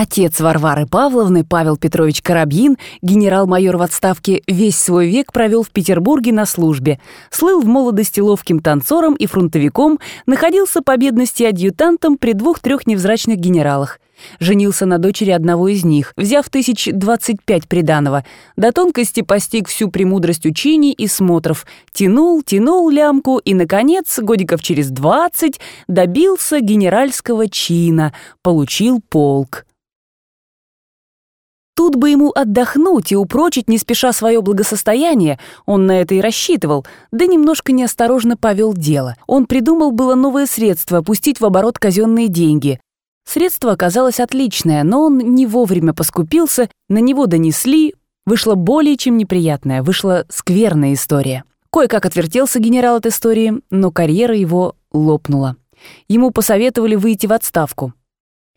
Отец Варвары Павловны, Павел Петрович Карабьин, генерал-майор в отставке, весь свой век провел в Петербурге на службе. Слыл в молодости ловким танцором и фронтовиком, находился по бедности адъютантом при двух-трех невзрачных генералах. Женился на дочери одного из них, взяв тысяч двадцать пять приданого. До тонкости постиг всю премудрость учений и смотров. Тянул, тянул лямку и, наконец, годиков через двадцать добился генеральского чина, получил полк. Тут бы ему отдохнуть и упрочить не спеша свое благосостояние, он на это и рассчитывал, да немножко неосторожно повел дело. Он придумал было новое средство пустить в оборот казенные деньги. Средство оказалось отличное, но он не вовремя поскупился, на него донесли, вышла более чем неприятная, вышла скверная история. Кое-как отвертелся генерал от истории, но карьера его лопнула. Ему посоветовали выйти в отставку.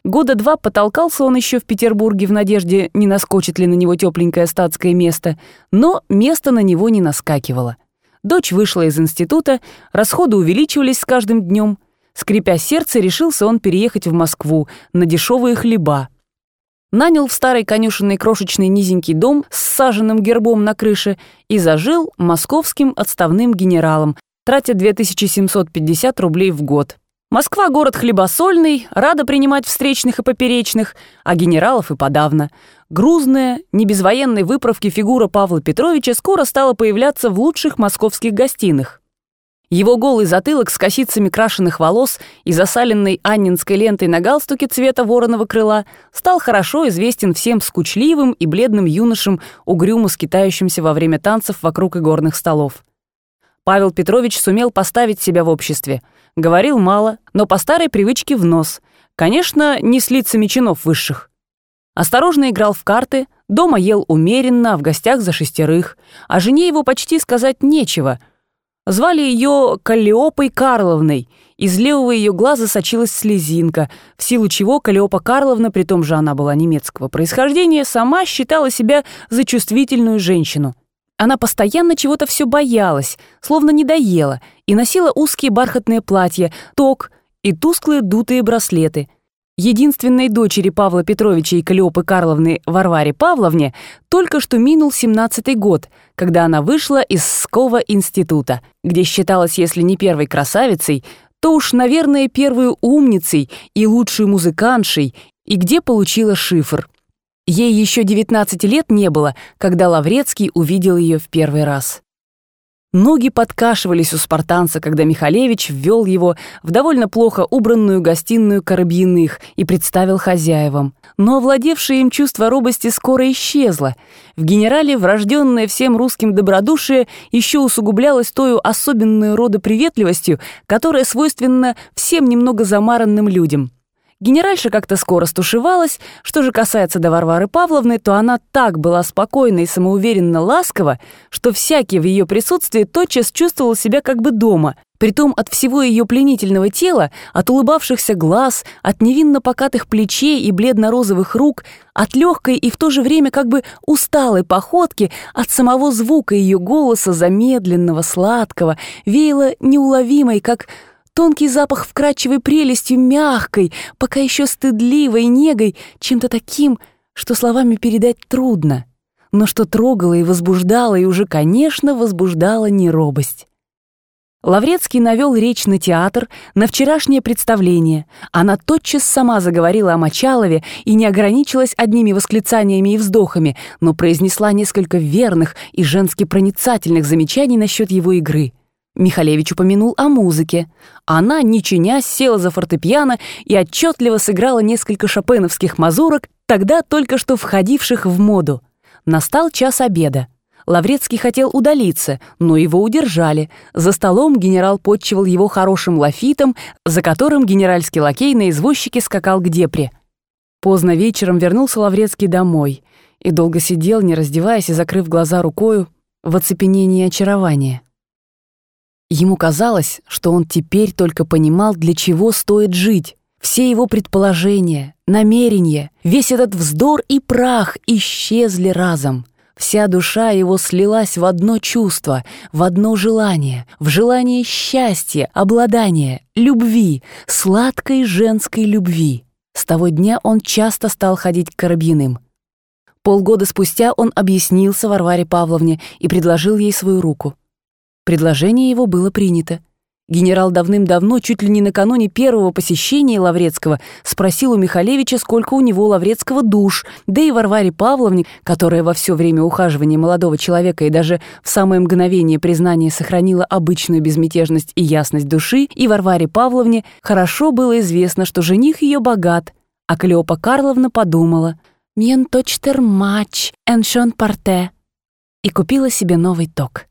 Года два потолкался он еще в Петербурге в надежде, не наскочит ли на него тепленькое статское место, но место на него не наскакивало. Дочь вышла из института, расходы увеличивались с каждым днем. Скрипя сердце, решился он переехать в Москву на дешевые хлеба. Нанял в старой конюшенной крошечный низенький дом с саженным гербом на крыше и зажил московским отставным генералом, тратя 2750 рублей в год. Москва — город хлебосольный, рада принимать встречных и поперечных, а генералов и подавно. Грузная, не без военной выправки фигура Павла Петровича скоро стала появляться в лучших московских гостиных. Его голый затылок с косицами крашеных волос и засаленной аннинской лентой на галстуке цвета вороного крыла стал хорошо известен всем скучливым и бледным юношам, угрюмо скитающимся во время танцев вокруг игорных столов. Павел Петрович сумел поставить себя в обществе — Говорил мало, но по старой привычке в нос. Конечно, не с лицами чинов высших. Осторожно играл в карты, дома ел умеренно, в гостях за шестерых. О жене его почти сказать нечего. Звали ее Каллиопой Карловной. Из левого ее глаза сочилась слезинка, в силу чего Каллиопа Карловна, при том же она была немецкого происхождения, сама считала себя за чувствительную женщину. Она постоянно чего-то все боялась, словно не доела, и носила узкие бархатные платья, ток и тусклые дутые браслеты. Единственной дочери Павла Петровича и Калиопы Карловны Варваре Павловне только что минул 17-й год, когда она вышла из Скова института, где считалась, если не первой красавицей, то уж, наверное, первой умницей и лучшей музыкантшей, и где получила шифр. Ей еще 19 лет не было, когда Лаврецкий увидел ее в первый раз. Ноги подкашивались у спартанца, когда Михалевич ввел его в довольно плохо убранную гостиную Коробьиных и представил хозяевам. Но овладевшее им чувство робости скоро исчезло. В генерале врожденное всем русским добродушие еще усугублялось тою особенную родоприветливостью, которая свойственна всем немного замаранным людям. Генеральша как-то скоро стушевалась. Что же касается до Варвары Павловны, то она так была спокойна и самоуверенно ласкова, что всякий в ее присутствии тотчас чувствовал себя как бы дома. Притом от всего ее пленительного тела, от улыбавшихся глаз, от невинно покатых плечей и бледно-розовых рук, от легкой и в то же время как бы усталой походки, от самого звука ее голоса замедленного, сладкого, веяло неуловимой, как Тонкий запах вкрадчивой прелестью, мягкой, пока еще стыдливой негой, чем-то таким, что словами передать трудно, но что трогало и возбуждало, и уже, конечно, возбуждало не робость. Лаврецкий навел речь на театр, на вчерашнее представление. Она тотчас сама заговорила о Мочалове и не ограничилась одними восклицаниями и вздохами, но произнесла несколько верных и женски проницательных замечаний насчет его игры — Михалевич упомянул о музыке. Она, не чинясь, села за фортепиано и отчетливо сыграла несколько шопеновских мазурок, тогда только что входивших в моду. Настал час обеда. Лаврецкий хотел удалиться, но его удержали. За столом генерал подчивал его хорошим лафитом, за которым генеральский лакей на извозчике скакал к депре. Поздно вечером вернулся Лаврецкий домой и долго сидел, не раздеваясь и закрыв глаза рукою, в оцепенении очарования. Ему казалось, что он теперь только понимал, для чего стоит жить. Все его предположения, намерения, весь этот вздор и прах исчезли разом. Вся душа его слилась в одно чувство, в одно желание, в желание счастья, обладания, любви, сладкой женской любви. С того дня он часто стал ходить к Коробьиным. Полгода спустя он объяснился Варваре Павловне и предложил ей свою руку. Предложение его было принято. Генерал давным-давно, чуть ли не накануне первого посещения Лаврецкого, спросил у Михалевича, сколько у него Лаврецкого душ, да и Варваре Павловне, которая во все время ухаживания молодого человека и даже в самое мгновение признания сохранила обычную безмятежность и ясность души, и Варваре Павловне хорошо было известно, что жених ее богат, а Клеопа Карловна подумала «Мьен точтер матч, эншон парте» и купила себе новый ток.